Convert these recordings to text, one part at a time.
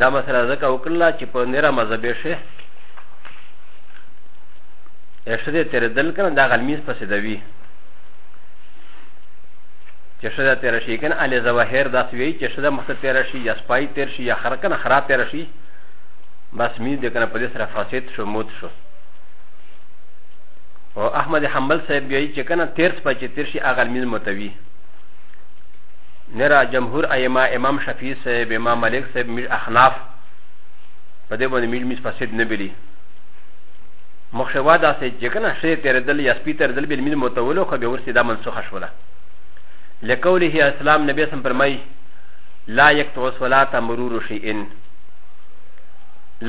دا مسله ځکه وکړله چې په نره مذهبې شي ښځې تېرېدل که نه دا غلمیز پسې دوي چې ښځه تېره شي که نه علي ظواهر داسې وایي چې ښځه مخته تېره شي یا سپای تېر شي یا خر که نه خرا تېره شي بس میز دی که نه په دې سره فاسد شو موت شو او احمد حنبل صاحب وایي چې که نه تېر سپه چې تېر شي هغه لمیز متوي نرا جمهور ائمه امام شفیع صاحب امام ملک صاحب میر اخناف په دې باندې میر میز فساد نه بلی مخشوا دا سه چې کنه شی تر دل یا سپی تر دل بل میر متولو خو به ورسې دا منسوخه شوله لکوله اسلام نبی سم فرمای لا یکتو صلات مرور شیئن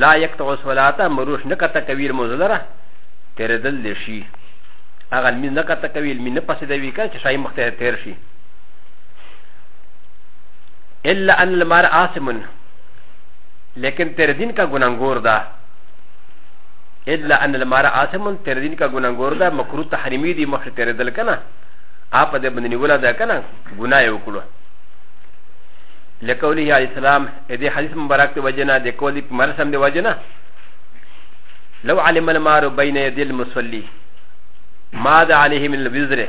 لا یکتو صلات مروش نه کته کویر مزلره تر دل شي هغه مين نه کته کوي مين نه پسې دی وی کړ چې شای مخته تیر شي الا ان المار آسمن لیکن تیر دین کا گنانگور دا الا ان المار آسمن تیر دین کا گنانگور دا مکرو تحریمی دی مخش تیر دل کنا آپ دے بندنی ولا دا کنا گناہ یو کلو لکولی علیہ السلام ادی حدیث مبارک دی وجنا دی کولی مرسم دی وجنا لو علم المار بین یدی المسلی ماذا علیه من الوزره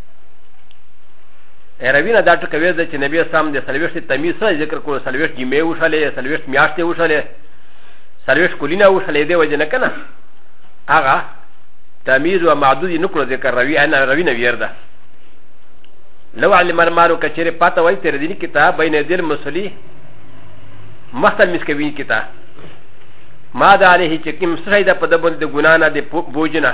اروینا دا ټکه ویل ده چې نبی اسلام د سلویشت تمیز سره ذکر کړو سلویشت جمعې وشلې سلویشت میاشتې وشلې سلویشت کلینه وشلې دی وجه نه کنه هغه تمیز و معدودی نکړو ذکر روی انا روی نه ویرده لو علم المارو کچره پاته وای تر دې کتاب بین دل مسلی مختل مسکوی کتاب ما دا علیه چې کوم سره ده په دبل د ګنا نه د بوجنه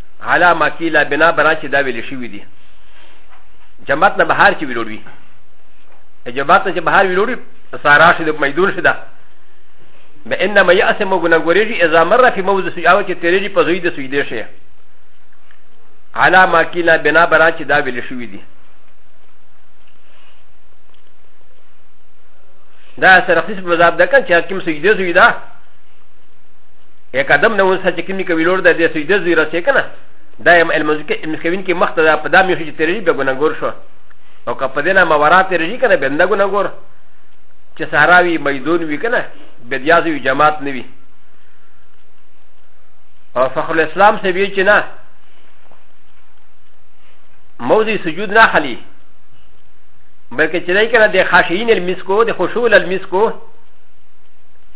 على ما قيل بنا برا چې دا ویل شوي دي جماعت نه بهر چې ویلوړ وي جماعت نه چې بهر ویلوړ وي سارا شي د میدون شي ده به انما يأسم غنغوريجي اذا مر في موضع سيئه چې تیرېږي په زوی د سویدې شي على ما قيل بنا برا چې دا ویل شوي دي دا سرخص مذاب ده کنه چې حکیم سجده سوی ده ا ك د م ن و ن س ا ج ك ن ي ك و ي ل و ر د د ي س ج د ز ي ر ا س ي ك ن ا د ا ي م ا ل م ز ك ا م س ك و ي ن ك م خ ت د ا ب د ا م ي ش ي ت ر ي ب ي ب ن ا غ و ر ش و او ك ف د ن ا م و ر ا ت ر ي ك ن ا ب ن د ا غ و ن ا غ و ر چې سهارا وي میدون وي کنه بدیاز وي جماعت نه وي او فخر الاسلام سه وی چې نه موضوع سجود نه خلی بلکې چې دای کنه د خاشعين المسکو د خشوع المسکو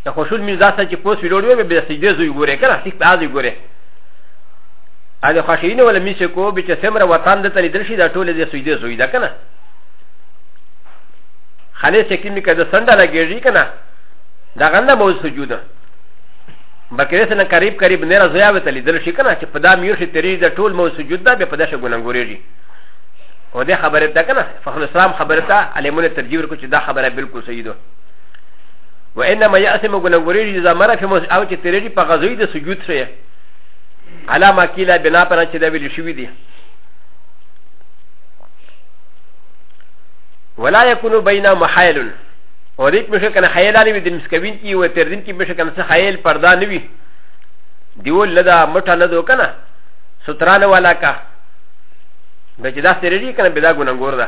د خوشول مینځ داسې چې پوس ویلوړ وي به سجدې زوی ګورې کنه سیک په ازي ګورې ا د خوشین ولا میشه کو به چې سمره وطن د تل درشي دا ټول دې سجدې زوی ده کنه خالص چې کیمی کده سنده لګیږي کنه دا غنده مو سجوده بکره سره قریب قریب نه راځي او تل درشي کنه چې په دا میو شي تری د ټول مو سجود ده به په دشه ګونګورېږي و د خبره ده کنه فخر اسلام خبره ده علمونه ترجیح ورکړي چې دا خبره بالکل صحیح ده و انما ياسم غنغوري اذا مر في موس او چې ترېږي په غزوي د سجود سره علامه کیلا بنا پر چې دا ویل شوی دی ولا يكون بين محايل وريت مشه كان خيال علي بدين مسكوين كي وتردين كي مشه كان خيال پردا نوي ديو لدا مټا نه دو کنه سترانه والا کا د چې دا سره دي کنه بدا ګنګور ده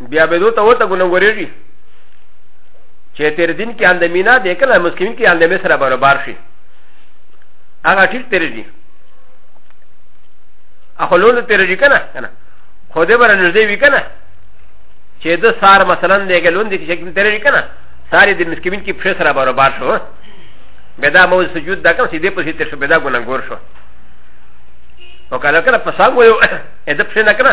بیا به دوته وته ګنورېږي چې تیر دین کې اند مینا دی کله مسلمین کې اند می سره برابر شي هغه ټیک تیر دي اخو لول تیر دي کنه کنه خو دې بر نږدې وی کنه چې د سار مثلا دې کې لوند کې چې تیر دي کنه ساري د مسلمین کې په سره برابر شو بدا مو سجود دا کوم سیده په سیده شو بدا ګنګور شو او کله کله په سامو یو ادب شنه کنه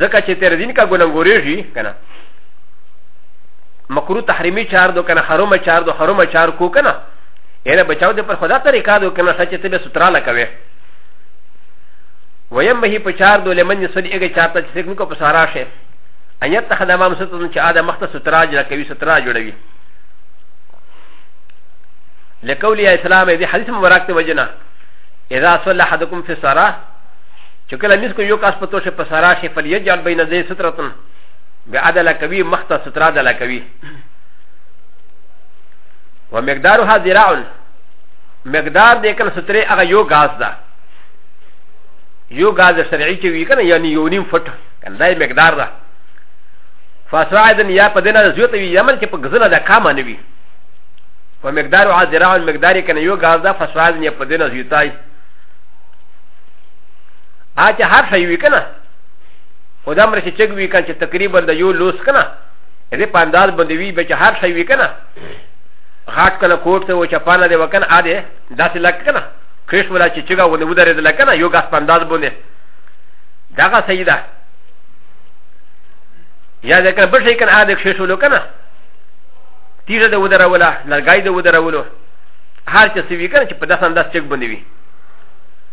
ځکه چې تر دین کا ګننګورېږي که نه مکرو تحریمي چار دو که نه حرومه چار دو حرومه چار کو که نه یعنی بچاو دې پر خدا طریقه دو که نه سچې ته به ستراله کوې ویم به په چار دو لمن یې سړي هغه چار ته چې څوک نکو په سارا شي ان یتخذ امام ستون چې آده مخته سترا جوړه کوي سترا جوړوي لقول اسلام دې حدیث مبارک ته وجنه اذا صلى احدكم في الصلاه چې کله مس کو یو کاس په توشه په سارا شي فل یجعل بین ذی سترتن بیا عدل کوي مخته ستر عدل کوي و مقدارها ذراع مقدار دې کنه سترې هغه یو غاز ده یو غاز شرعي چې وی کنه یعنی یو نیم فټ کنه دا مقدار ده فاسعدن یا په دینه زیوت وی یمن کې په غزنه ده کامه نه وی و مقدارها ذراع مقدار کنه یو غاز ده فاسعدن یا په دینه زیوتای هغه چې هر شی وي که نه خو دا مرسي چګ وي که چې تقریبا د یو لوس که نه دې په انداز باندې وي به چې هر شی وي که نه غاټ کنه کوټ ته و چې پانه دې وکنه ا دې داسې لک کنه کښ ولا چې چګه ونه ودرې دل کنه یو غاس پانداز بونه داغه سیدا یا دې کنه بشي کنه ا دې کښ ولو کنه تیزه دې ودره ولا لګای دې ودره ولو هر چې سوي کنه چې په داس انداز چګ بندوي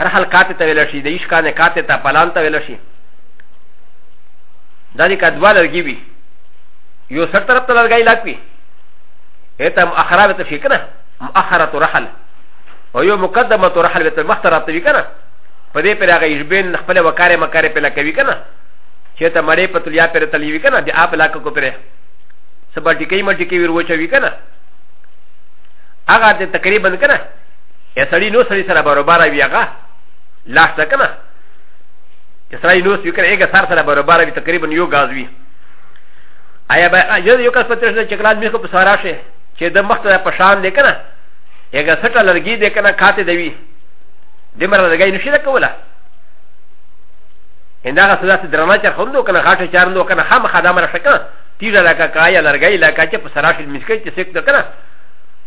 رحل کاته ته ویل شي د ایش کانه کاته ته پلان ته ویل شي دا دې کدوا لرګي وي یو سر طرف ته لرګي لاکوي اته مؤخره ته شي کنه مؤخره رحل او یو مقدمه رحل ته مخ طرف ته وي کنه په دې پر هغه یشبین خپل وکاره مکاره په لکوي کنه چې ته مړې په تلیا پر تلوي کنه د اپ لاکو کو پره سبا ټکی مټکی وروچوي کنه هغه ته تقریبا کنه یا سړی نو سړی سره برابر وي هغه لاس ته کنه چې سړی نو سوي کنه هغه سر سره برابر وي تقریبا یو غاز وي آیا به یو یو کس پتر چې چکلان میخو په سارا شي چې د مخ ته پشان دی کنه هغه سټه لرګي دی کنه کاته دی وي د مر لرګي نشي دا کوله ان دا سزا چې درما چر خوندو کنه غاټه چارندو کنه هم خدامه شکه تیزه لکه کایا لرګي لکه چې په سارا شي مسکې چې سکته کنه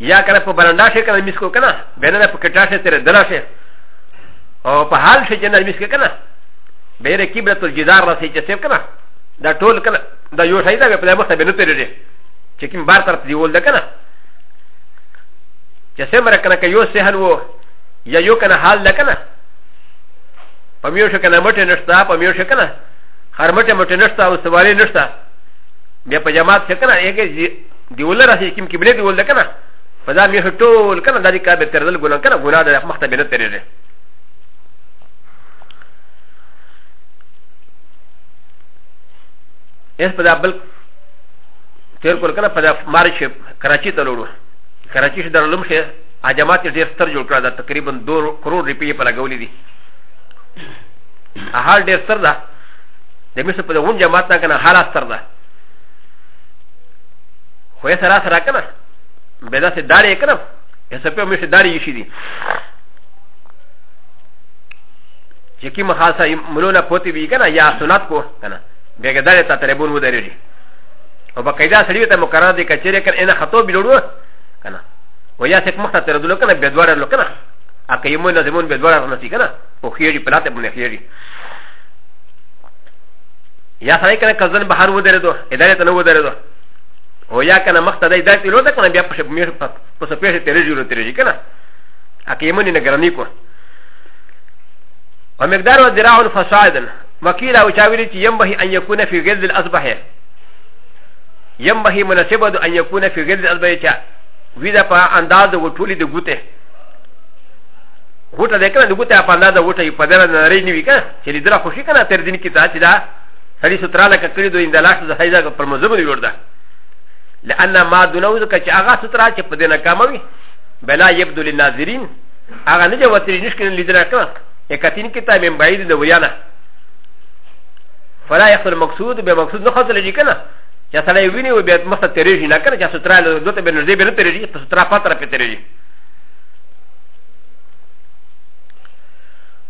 یا کنه په برانډا شي کنه میس کو کنه بینه په کټا شي تر درا شي او په حال شي جنرال میس کو کنه بیر کیبرت الجدار راسي چې سیف کنه دا ټول کنه دا یو شي دا په مخ ته بنو تر دې چې کوم بار طرف دی ول ده کنه چې سمره کنه که یو سهن وو یا یو کنه حال ده کنه په میو شو کنه مټه نشتا په میو شو کنه هر مټه مټه نشتا او سوالي نشتا بیا په جماعت شو کنه یې دی ول راځي کوم کې بلې دی ول کنه په دا مې ټول کنه د دې کار به تر دل ګناه کنه ګناه د مخ ته به نه ترېږي اس په دا بل تیر کول کنه په دا مارچ کراچي ته لوړو کراچي شه درلم شه اجماعت ډیر ستر جوړ کړ دا تقریبا 2 کروڑ روپیې په لګولې دي هر ډیر ستر ده د مې څه په دغون جماعت نه کنه هر ستر ده خوې سره سره کنه به دا سه داري کنه هسه په مشه داري شي دي چې کی مخاصه ملونه پوتي وی کنه یا سنت کو کنه بیګه داري ته تربون ودرېږي او بقاعده سړی ته مقرره دي کچېره کنه نه خطو بلوړو کنه و یا سک مخته تر دلو کنه بدوار لو کنه ا که یمو نه زمون بدوار نه سی کنه او خیری پلاته بونه خیری یا سړی کنه کزن بهر ودرېدو ادارې ته نه ودرېدو او یا کنه مخته د ادارې تیرو ده کنه بیا په شپه په سپې شي تیرې جوړو تیرې شي کنه اکه یې مونږ نه ګرانی کو و مقدار و ذراع فسادا وکیل او چاویلی چې یم به ان یکون فی غلد الاصبح یم به مناسبه د ان یکون فی غلد الاصبح چا وی دا په انداز و ټولی د ګوته غوټه ده کنه د ګوته په انداز غوټه په دره نه رینی وی کنه چې لیدل خو شي کنه تر دین کې دا چې دا سړي سترا لکه کړی دوی د لاس د حیزه پر مزمو دی ورده لأن ما دونه ځکه چې هغه سترا چې په دې نه کاموي بلا يبدو للناظرين هغه نه جوتري نشکې لیدل کنه یکاتین کې تا مې بعید د ویانا فلا يحصل مقصود به مقصود نه خاطر لږی کنه چې سړی ویني او بیا مخته تیریږي نه کنه چې سترا له دوته به نږدې به نه تیریږي په سترا پاتره په تیریږي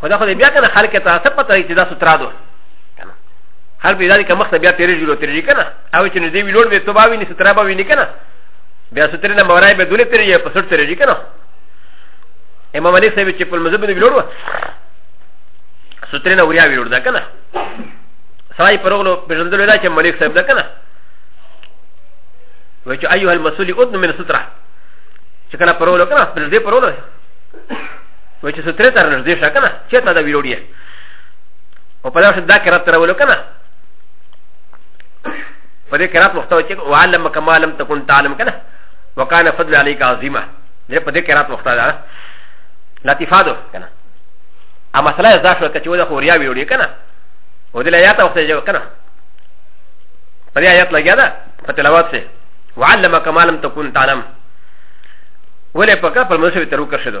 خو دا خو بیا کنه خلک ته څه پته وي چې دا سترا ده کنه هر بیا دې کمخته بیا تیرې جوړو تیرې کنه او چې دې ویلوړ به تو باوی نه سترا باوی نه کنه بیا سترې نه مورای به دولې تیرې په سر تیرې کنه امام علي صاحب چې په مذهب نه ویلوړ سترې نه وریا ویلوړ دا کنه سړی پرغلو پېژندل دا چې ملک صاحب دا کنه و چې ايها المسؤول ادن من سترا چې کله پرغلو کنه پر دې پرغلو و چې سترې تر نږدې شه کنه چې تا دا ویروړي او په داسې دا کرات تر ولو کنه په دې کرات وخت چې وعلم کما لم تكن تعلم کنه وکانه فضل عليك عظيمه دې په دې کرات وخت دا لطیفادو کنه ا مسله زده شو چې ودا خوریا ویوړي کنه او دې آیات وخت یې کنه په دې آیات لګیا ده په تلاوت سره وعلم کما لم تكن تعلم ولې پکا په مسوي تر وکړ شو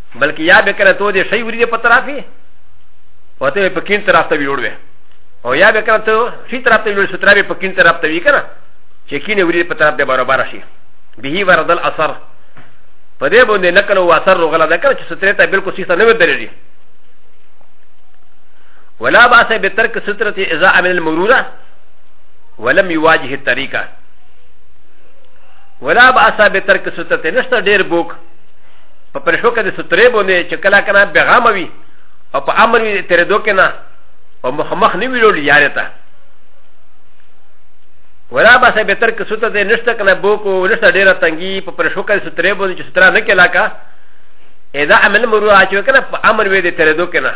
بلکې یا به کله ته د شی وریده په طرف یې او ته په کین طرف ته ویوړ وې او یا به کله ته شی طرف ته ویوړ شو تر به په کین طرف ته وی کنه چې کین وریده په طرف د برابر شي به ورد الاثر په دې باندې نقل او اثر رغلا ده کنه چې سترې ته بالکل سیسه نه ودرېږي ولا باس بترک سترت اذا عمل المروره ولم يواجه الطريقه ولا باس بترك سترت نشتا دير بوك په پرشو کې د سترې باندې چې کله کنه بیغام وي او په امر وي ترې دوه کنه او مخمخ نه ویلول یاره ته ولا بس به تر کې سوته دې نشته کنه بو کو نشته ډیره تنګي په پرشو کې سترې باندې چې سترا نه کلا کا اذا عمل مرو اچو کنه په امر وي دې ترې دوه کنه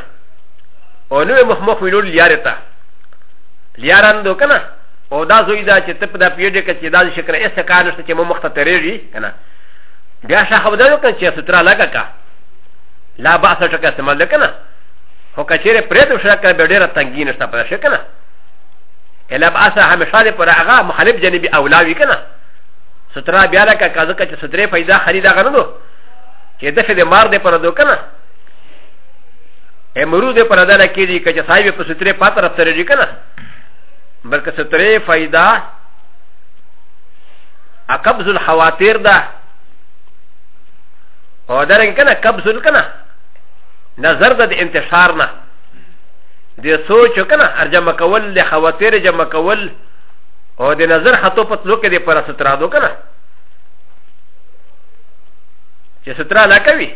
او نو مخمخ ویلول یاره ته لیاران دو کنه او دا زوی دا چې تپ دا پیډه کې چې دا شکر ایسه کار نشته چې مو مخته ترېږي کنه بیا شاخه بدل وکړه چې سترا لګه کا لا با سره ټکه استعمال وکنه هو کچېره پرې ته شرکه به ډېره تنګی نشته پر شي کنه الا با سره همیشه پر هغه مخالف جنبي اولاوي کنه سترا بیا لکه کازه کچ سترې پیدا خریدا غنلو چې د فل مار دې پر دو کنه امرو دې پر دل کې دي کچ صاحب په سترې پاتره تر دې کنه بلکې سترې فائدہ ا قبض الحواتير ده او درن کنه قبض الکنه نظر ده د انتشار نه د سوچ کنه ارجمه کول د خواتیر جمع کول او د نظر حتو پتلو کې د پر سترا دو کنه چې سترا لا کوي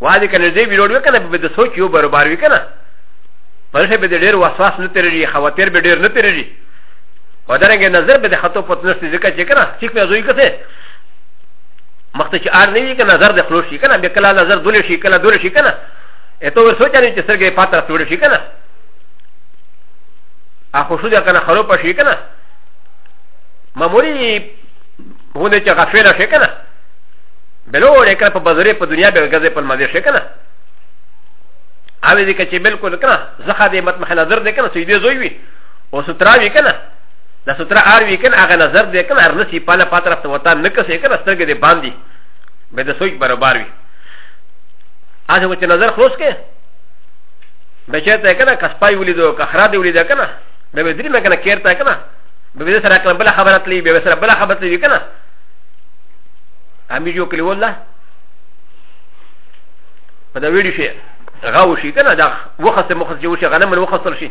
وادي کنه دې ویلوډ وکنه به د سوچ یو برابر وکنه پرشه به د ډیر وسواس نه ترې خواتیر به ډیر نه ترې و د رنګ نظر به د خطو پت نشته ځکه چې کنه چې په زوی کته مخته چې ار نه وي کنه نظر د خلوش شي کنه به کله نظر دول شي کله دول شي کنه اته ور سوچ نه چې سرګې پاتره تول شي کنه ا خوشو ده کنه خرو په شي کنه ماموري هونه چې غفل شي کنه بلو ور کنه په بازارې په دنیا به غزه په مزه شي کنه اوی دې کچې بالکل کنه زخه دې مت مخ نظر دې کنه سیدې زوی وي و سترا وی کنه د سترا ار وی کنه هغه نظر دی کنه ارنه سی پاله پاتره ته وتا نه کسې کنه سترګې دی باندې به د سوچ برابر وي هغه وچ نظر خلاص کې به چې ته کنه کسپای ولیدو که خرا دی ولیدو کنه به به درې مکنه کېر ته کنه به به سره کله بل خبره تلی به سره بل خبره تلی کنه امي جو کلی والله په دا ویډیو شي غاو شي کنه دا وخت مخ چې وشي غنم وخت شي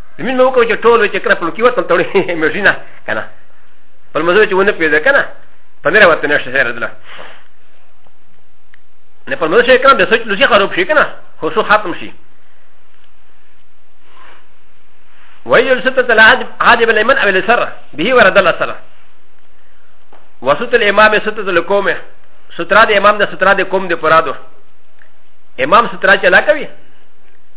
من مو کو چې ټول چې کړه پلکی وته ټول مشینا کنه په مزه چې ونه پیدا کنه په مېره وته نشته سره دله نه په مزه کنه د سوچ لوسی خراب شي کنه خو سو ختم شي ويجل ستة العاد عاد بن اليمن او السر به ورد الله سر وسط الامام ستة القوم ستراد امام ده ستراد قوم ده پرادو امام ستراد چلا کوي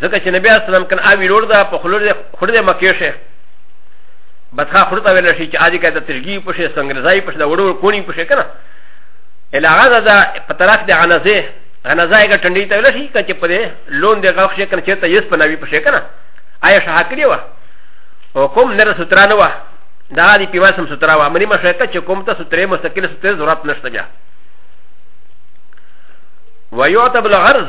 ځکه چې نبی اسلام سلام کنه اوی لور ده په خلور خورده مکه شه بدخا خورته ویل شي چې اځي کده ترګي په شه سنگرزای په شه وړو کونی په شه کنه الاغه ده په طرف د غنزه غنزه یې ټنډي ته ویل شي چې په دې لون د غلخ شه کنه چې ته یس پناوي په شه کنه آیا شاه کړی و او کوم نر سترانه و دا دی پیواسم سترا و منی مشه ته چې کوم ته سترې مستقله سترې ضرورت نشته بیا ويعتبر الغرض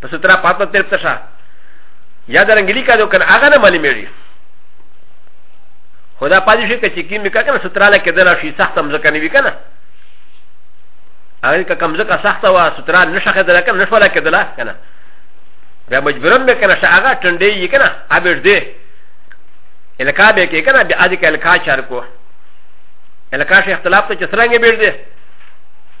په سترا پاتنه تر ته شه یا د رنګلی کا دو کنه هغه نه مالي میږي خدا پاتې شي چې کیم کا کنه سترا لا کېدل شي سخت هم ځکه نه وی کنه هغه کا کم ځکه سخت وا سترا نشه کېدل کنه نشه ولا کېدل کنه بیا مجبورم به کنه هغه ټنډې یې کنه ابر دې الکا به کې کنه بیا دې کې الکا چار کو الکا شي اختلاف ته چې څنګه بیړ دې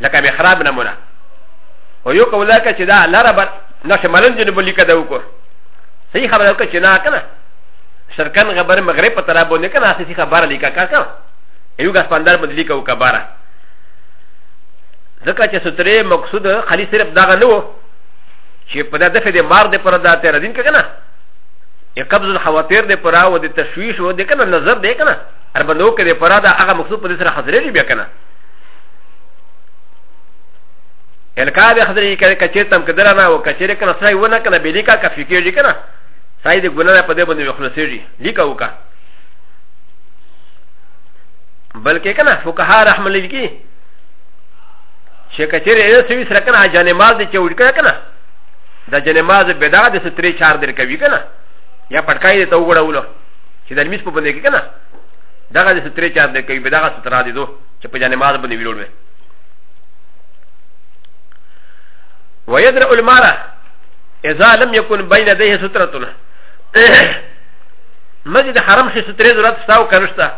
لکه محراب نمونه او یو کولا که چې دا لاره بر نه شمالن جنوب لیکه دا وکړ صحیح خبره وکړه چې نه کنه شرکن غبر مغرب په طرف باندې کنه اصلي خبره لیکه کا کا یو غس پندر باندې لیکه وکړه بارا ځکه چې ستره مقصود خالي صرف داغه نه و چې په دا دفه دې مار دې پر دا تیر دین کنه ي قبض الخواتير دي پرا و دي تشويش و دي كنا نظر دي كنا اربنو كده پرا دا اغا مقصود پا دي سر حضرين بي كنا الکا به خدای کې کچې تم کدر نه او کچې کنه سړی ونه کنه به لیکا کا فکر دي کنه سړی د ګناه په دې باندې وخلصېږي لیکا وکا بلکې کنه فقها رحم الله کی چې کچې یې سوي سره کنه جنې مال دې چې وډکا کنه د جنې مال بدعت د ستري چار در کوي کنه یا پټکای دې ته وګړولو چې د میس په باندې کنه دغه د ستري چار در کوي بدعت سترا دي دوه چې په جانماز باندې ویلوړ وي ويدرأ المرأة إذا لم يكن بين يديه سترة مسجد حرم شي سترې ضرورت شته او کنه شته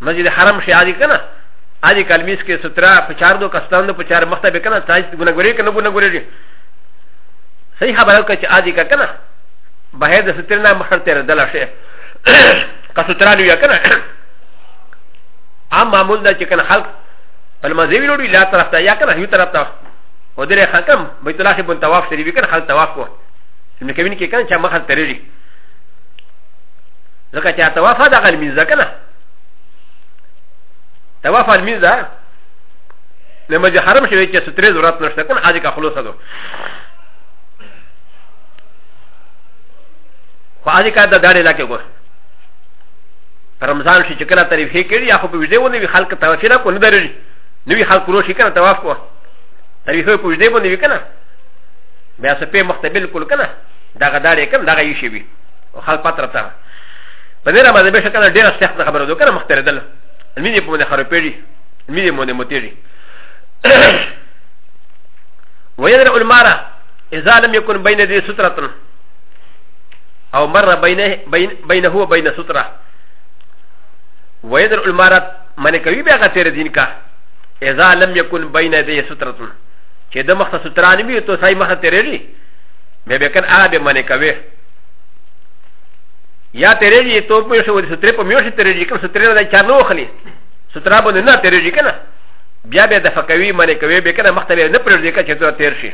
مسجد حرم شي عادي کنه عادي کلمیس کې سترا په چار دو کستان دو په چار مخته به کنه تاج ګنګوري کنه ګنګوري صحیح خبره کوي چې عادي کنه بهر د سترنا مخته ردل شي قصتران وی کنه عام معمول دا چې کنه خلق په مذهبي لوري لا طرف ته یا کنه یو طرف ته و درې خلکم بیت الله بن طواف سری وی کنه خلق طواف کو نو کوي کې کنه چې مخه ترېږي ځکه چې طواف دا غل مینځه کنه طواف المینځه ن م ج ح ر م شوي چې سترې ضرورت نشته کنه حاجی کا خلاصه ده خو هغه کار د داړې لکه ګور رمضان شي چې کله تعریف هي کړي یا خو په ویډیو نه وی خلک تعریف نه کو نه دري نوی خلک روشي کنه تواف کو تعریف په ویډیو باندې وی کنه بیا څه په مخته بالکل کنه دا غدارې کنه دا یې شي وی او خلک پاتره تا په دې رمضان به شکل ډیر سخت خبره ده کنه مختره دل مینه په مونږه خرپېږي مینه مونږه متېږي ويدرع المارة إذا لم يكن بين ذي سترة او مر بينه بينه وبين ستره ويدر المرات من كوي بها تير دين كا اذا لم يكن بين يدي ستره چې د مخ ستره نه وي تو ساي مخ تیرېږي به به کن هغه به من کوي یا تیرېږي تو په شو د ستره په میوشه تیرېږي کوم ستره نه چار نه وخلي ستره باندې نه تیرېږي کنه بیا به د فکوي من کوي به کنه مخ ته نه پرېږدي چې تو تیر شي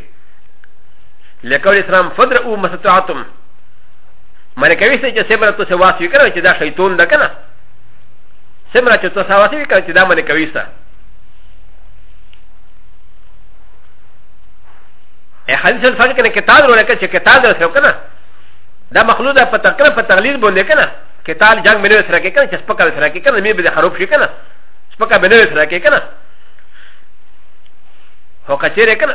لکول اسلام فدر او مستطاعتم مانا کوي چې سمره تو سه واسوي کړو چې دا شیطان ده کنه سمره چې تو سه واسوي کړو چې دا مانا کوي سه ا حدیث الفجر کنه کتاب ورو لکه چې کتاب درسو کنه دا مخلوق ده په تقریر په تغلیظ باندې کنه کتاب جنگ ملو سره کې کنه چې سپکل سره کې کنه مې به خراب شي کنه سپکل ملو سره کې کنه هو کچېره کنه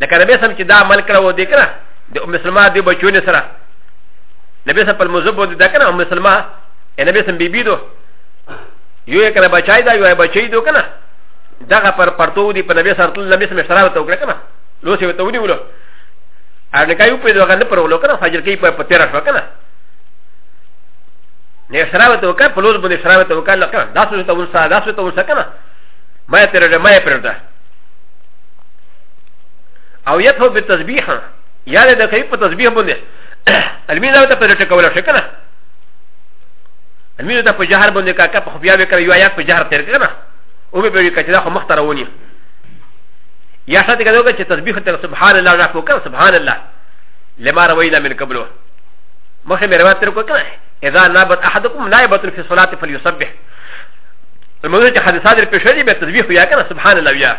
لکه نبی سم چې دا عمل کړو دی کنه د ام سلمہ دی بچو نه سره نبی سم په مذهب باندې دا کنه ام سلمہ ا نبی سم بیبی دو یو یې کنه بچای دا یو یې بچی دو کنه دغه پر پرتو دی په نبی سره تل نبی سم اشاره وته وکړه کنه لوسی وته ونیولو ا نه کایو په دغه نه پر ولو کنه فجر کې په تیر شو کنه نه اشاره وته وکړه په لوز باندې اشاره وته وکړه لکه دا څه ته ورسره دا څه ته ورسره کنه ما تیر ما پرده او يطهو بالتسبيح يا د کوي په تسبيح باندې المين دا ته په لټه کوله شي کنه المين دا په جهر باندې کا کا په خفيا به کوي يا په جهر تر کنه او به به کچدا خو مخ ترونی يا شاته کدو چې تسبيح ته سبحان الله را کو کنه سبحان الله لما روينا من قبله مخه مې روایت تر کو کنه اذا نابت احدكم نائبه في الصلاه فليسبح الموضوع چې حادثات پر پېښې دي به تسبيح ويا کنه سبحان الله ويا